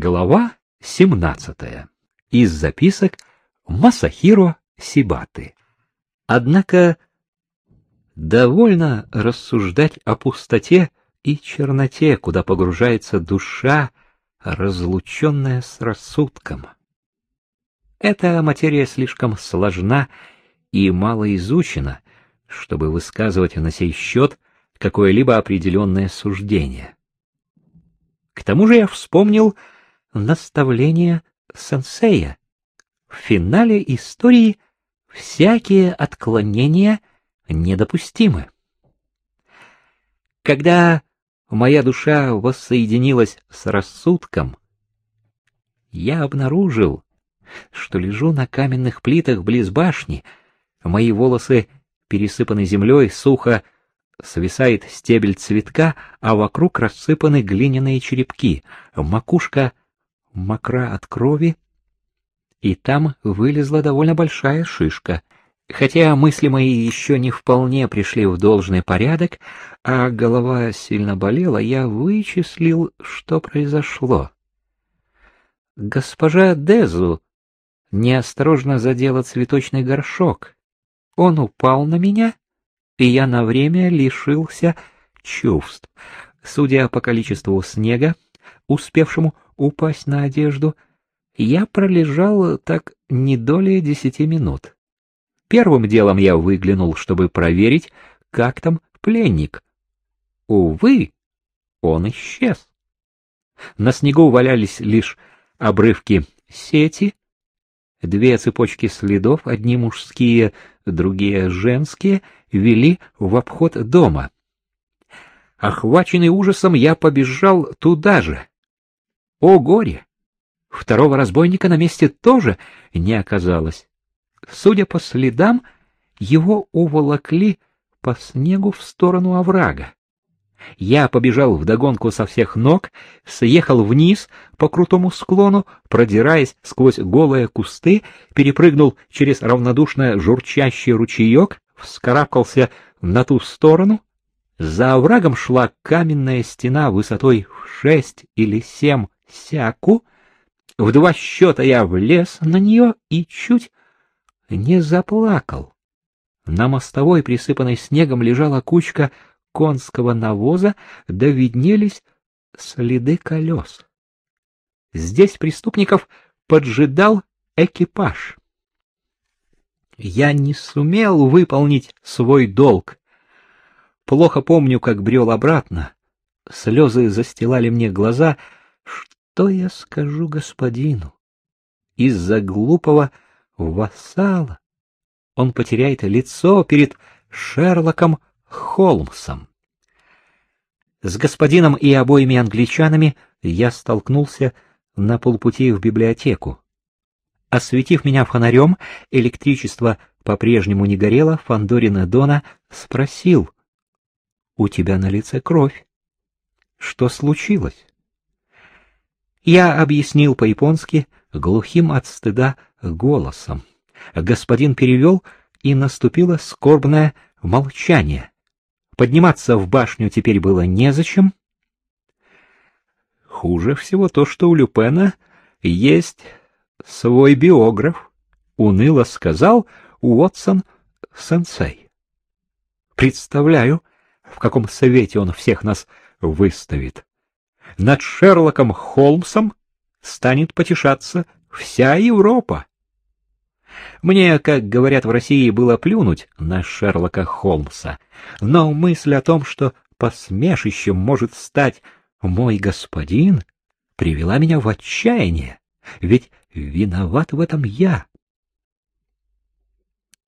Глава 17. Из записок Масахиро Сибаты. Однако довольно рассуждать о пустоте и черноте, куда погружается душа, разлученная с рассудком. Эта материя слишком сложна и мало изучена, чтобы высказывать на сей счет какое-либо определенное суждение. К тому же я вспомнил, наставление сенсея. В финале истории всякие отклонения недопустимы. Когда моя душа воссоединилась с рассудком, я обнаружил, что лежу на каменных плитах близ башни, мои волосы пересыпаны землей, сухо свисает стебель цветка, а вокруг рассыпаны глиняные черепки, макушка мокра от крови, и там вылезла довольно большая шишка. Хотя мысли мои еще не вполне пришли в должный порядок, а голова сильно болела, я вычислил, что произошло. Госпожа Дезу неосторожно задела цветочный горшок. Он упал на меня, и я на время лишился чувств. Судя по количеству снега, успевшему упасть на одежду, я пролежал так не долее десяти минут. Первым делом я выглянул, чтобы проверить, как там пленник. Увы, он исчез. На снегу валялись лишь обрывки сети, две цепочки следов, одни мужские, другие женские, вели в обход дома. Охваченный ужасом, я побежал туда же. О горе! Второго разбойника на месте тоже не оказалось. Судя по следам, его уволокли по снегу в сторону оврага. Я побежал вдогонку со всех ног, съехал вниз по крутому склону, продираясь сквозь голые кусты, перепрыгнул через равнодушно журчащий ручеек, вскарабкался на ту сторону. За оврагом шла каменная стена высотой в шесть или семь сяку. В два счета я влез на нее и чуть не заплакал. На мостовой, присыпанной снегом, лежала кучка конского навоза, да виднелись следы колес. Здесь преступников поджидал экипаж. Я не сумел выполнить свой долг. Плохо помню, как брел обратно. Слезы застилали мне глаза, что я скажу господину? Из-за глупого вассала он потеряет лицо перед Шерлоком Холмсом. С господином и обоими англичанами я столкнулся на полпути в библиотеку. Осветив меня фонарем, электричество по-прежнему не горело, Фандорина Дона спросил, — У тебя на лице кровь. Что случилось? Я объяснил по-японски глухим от стыда голосом. Господин перевел, и наступило скорбное молчание. Подниматься в башню теперь было незачем. Хуже всего то, что у Люпена есть свой биограф, уныло сказал Уотсон сенсей. Представляю, в каком совете он всех нас выставит над Шерлоком Холмсом станет потешаться вся Европа. Мне, как говорят в России, было плюнуть на Шерлока Холмса, но мысль о том, что посмешищем может стать мой господин, привела меня в отчаяние, ведь виноват в этом я.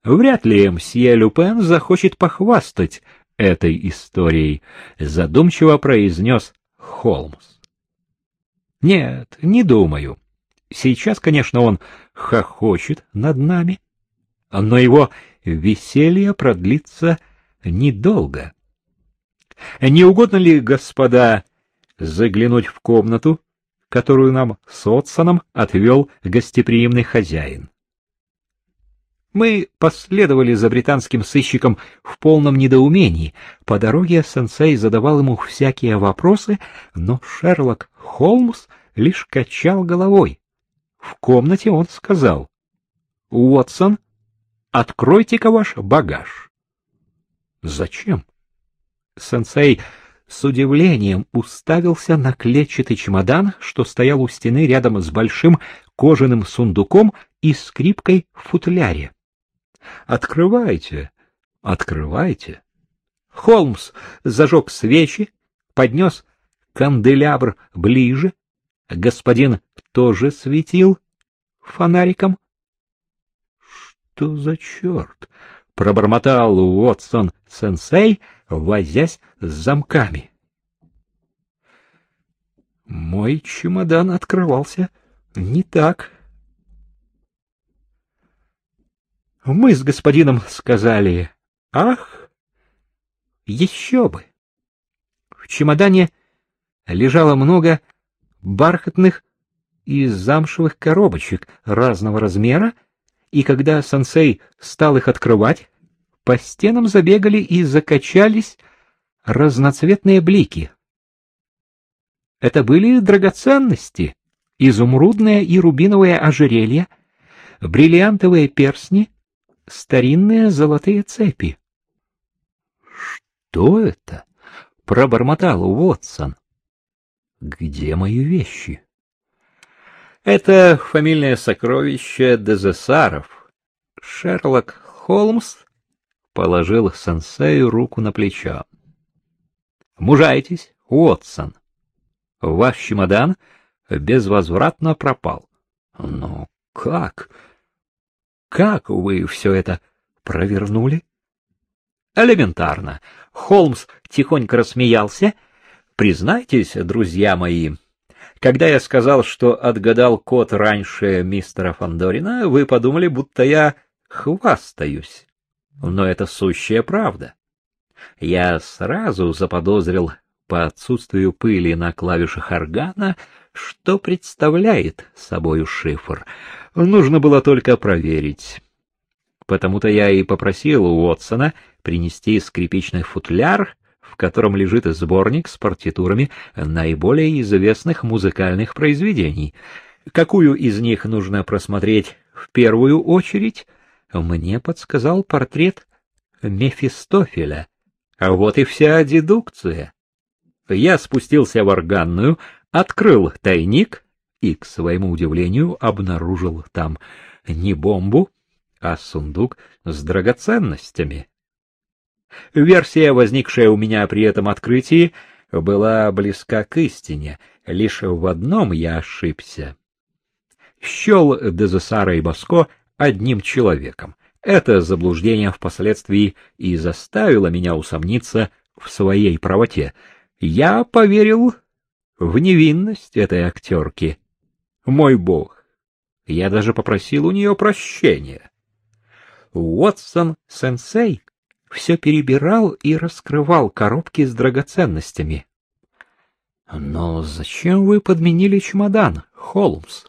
Вряд ли мсье Люпен захочет похвастать этой историей, задумчиво произнес Холмс. Нет, не думаю. Сейчас, конечно, он хохочет над нами, но его веселье продлится недолго. Не угодно ли, господа, заглянуть в комнату, которую нам с Отсоном отвел гостеприимный хозяин? Мы последовали за британским сыщиком в полном недоумении. По дороге сенсей задавал ему всякие вопросы, но Шерлок Холмс лишь качал головой. В комнате он сказал, «Уотсон, откройте-ка ваш багаж». «Зачем?» Сенсей с удивлением уставился на клетчатый чемодан, что стоял у стены рядом с большим кожаным сундуком и скрипкой в футляре. «Открывайте, открывайте». Холмс зажег свечи, поднес канделябр ближе. Господин тоже светил фонариком. — Что за черт? — пробормотал Уотсон-сенсей, возясь с замками. Мой чемодан открывался не так. Мы с господином сказали «Ах, еще бы!» В чемодане лежало много бархатных и замшевых коробочек разного размера, и когда сенсей стал их открывать, по стенам забегали и закачались разноцветные блики. Это были драгоценности, изумрудное и рубиновое ожерелье, бриллиантовые перстни, старинные золотые цепи. Что это? пробормотал Уотсон. Где мои вещи? Это фамильное сокровище Дезессаров. Шерлок Холмс положил сенсею руку на плечо. Мужайтесь, Уотсон. Ваш чемодан безвозвратно пропал. Но как? Как вы все это провернули? Элементарно. Холмс тихонько рассмеялся. Признайтесь, друзья мои, когда я сказал, что отгадал код раньше мистера Фандорина, вы подумали, будто я хвастаюсь. Но это сущая правда. Я сразу заподозрил по отсутствию пыли на клавишах органа, что представляет собою шифр. Нужно было только проверить. Потому-то я и попросил у Уотсона принести скрипичный футляр в котором лежит сборник с партитурами наиболее известных музыкальных произведений. Какую из них нужно просмотреть в первую очередь, мне подсказал портрет Мефистофеля. А вот и вся дедукция. Я спустился в органную, открыл тайник и, к своему удивлению, обнаружил там не бомбу, а сундук с драгоценностями. Версия, возникшая у меня при этом открытии, была близка к истине. Лишь в одном я ошибся. Щел Дезесара и Баско одним человеком. Это заблуждение впоследствии и заставило меня усомниться в своей правоте. Я поверил в невинность этой актерки. Мой бог! Я даже попросил у нее прощения. Уотсон-сенсей все перебирал и раскрывал коробки с драгоценностями. — Но зачем вы подменили чемодан, Холмс?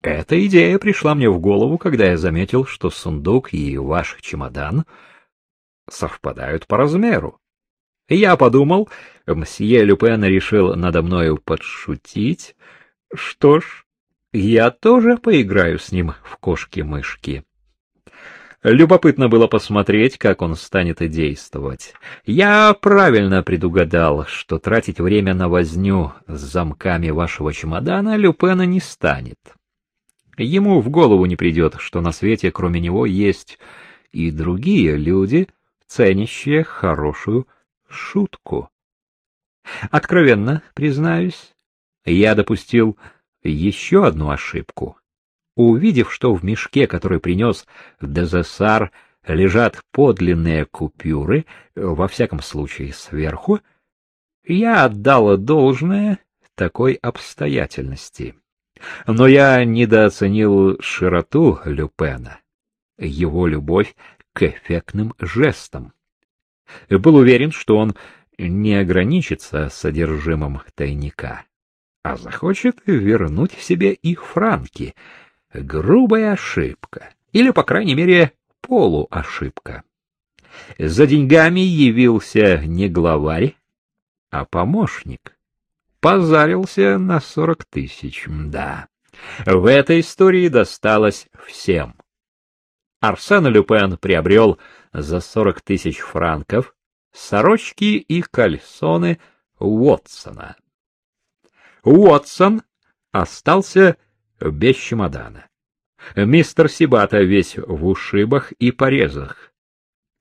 Эта идея пришла мне в голову, когда я заметил, что сундук и ваш чемодан совпадают по размеру. Я подумал, мсье Люпен решил надо мною подшутить. Что ж, я тоже поиграю с ним в кошки-мышки. Любопытно было посмотреть, как он станет действовать. Я правильно предугадал, что тратить время на возню с замками вашего чемодана Люпена не станет. Ему в голову не придет, что на свете кроме него есть и другие люди, ценящие хорошую шутку. Откровенно признаюсь, я допустил еще одну ошибку. Увидев, что в мешке, который принес Дезессар, лежат подлинные купюры, во всяком случае сверху, я отдала должное такой обстоятельности. Но я недооценил широту Люпена, его любовь к эффектным жестам. Был уверен, что он не ограничится содержимым тайника, а захочет вернуть себе их франки — грубая ошибка, или, по крайней мере, полуошибка. За деньгами явился не главарь, а помощник. позарился на сорок тысяч, да. В этой истории досталось всем. Арсен Люпен приобрел за сорок тысяч франков сорочки и кальсоны Уотсона. Уотсон остался без чемодана. Мистер Сибата весь в ушибах и порезах.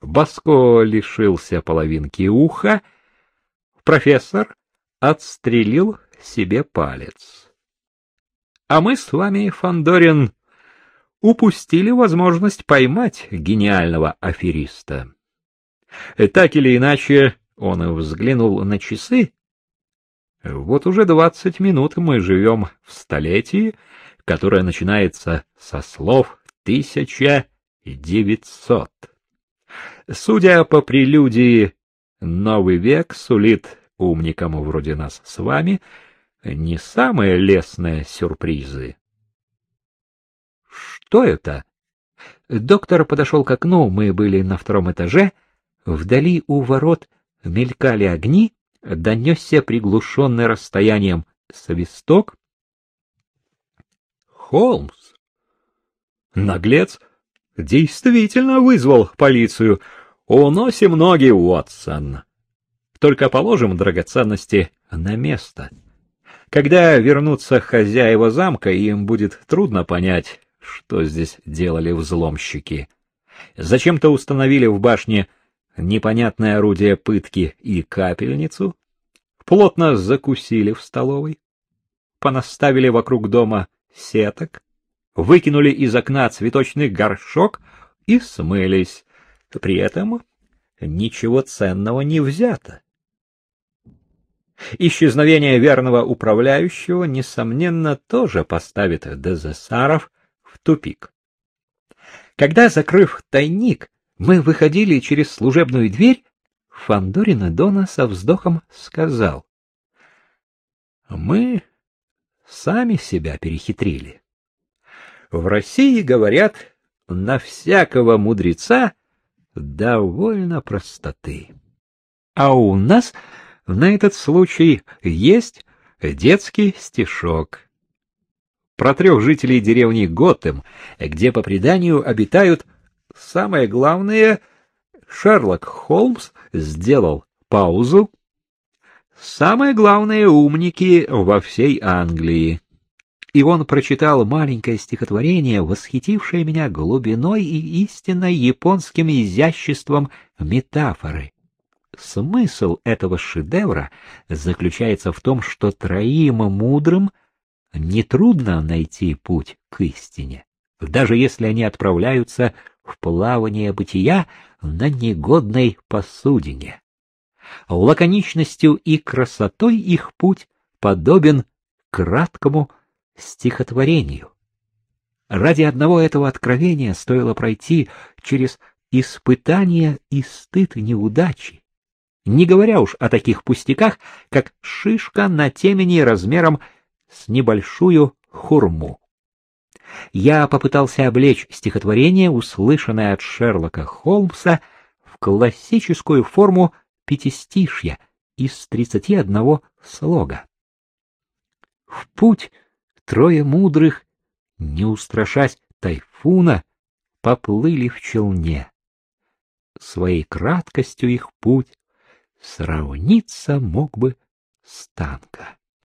Баско лишился половинки уха. Профессор отстрелил себе палец. А мы с вами, Фандорин, упустили возможность поймать гениального афериста. Так или иначе, он взглянул на часы. Вот уже двадцать минут мы живем в столетии, которое начинается со слов «тысяча девятьсот». Судя по прелюдии, новый век сулит умникам вроде нас с вами не самые лестные сюрпризы. Что это? Доктор подошел к окну, мы были на втором этаже. Вдали у ворот мелькали огни, донесся приглушенный расстоянием свисток. Холмс! Наглец действительно вызвал полицию. Уносим ноги, Уотсон. Только положим драгоценности на место. Когда вернутся хозяева замка, им будет трудно понять, что здесь делали взломщики. Зачем-то установили в башне непонятное орудие пытки и капельницу, плотно закусили в столовой, понаставили вокруг дома сеток, выкинули из окна цветочный горшок и смылись. При этом ничего ценного не взято. Исчезновение верного управляющего, несомненно, тоже поставит Дезессаров тупик. Когда, закрыв тайник, мы выходили через служебную дверь, Фандорина Дона со вздохом сказал. — Мы сами себя перехитрили. В России, говорят, на всякого мудреца довольно простоты. А у нас на этот случай есть детский стишок про трех жителей деревни Готэм, где по преданию обитают самое главное Шерлок Холмс сделал паузу. Самое главное умники во всей Англии. И он прочитал маленькое стихотворение, восхитившее меня глубиной и истинно японским изяществом метафоры. Смысл этого шедевра заключается в том, что троим мудрым нетрудно найти путь к истине, даже если они отправляются в плавание бытия на негодной посудине. Лаконичностью и красотой их путь подобен краткому стихотворению. Ради одного этого откровения стоило пройти через испытания и стыд неудачи, не говоря уж о таких пустяках, как шишка на темени размером с небольшую хурму. Я попытался облечь стихотворение, услышанное от Шерлока Холмса, в классическую форму пятистишья из тридцати одного слога. В путь трое мудрых, не устрашась тайфуна, поплыли в челне. Своей краткостью их путь сравниться мог бы с танка.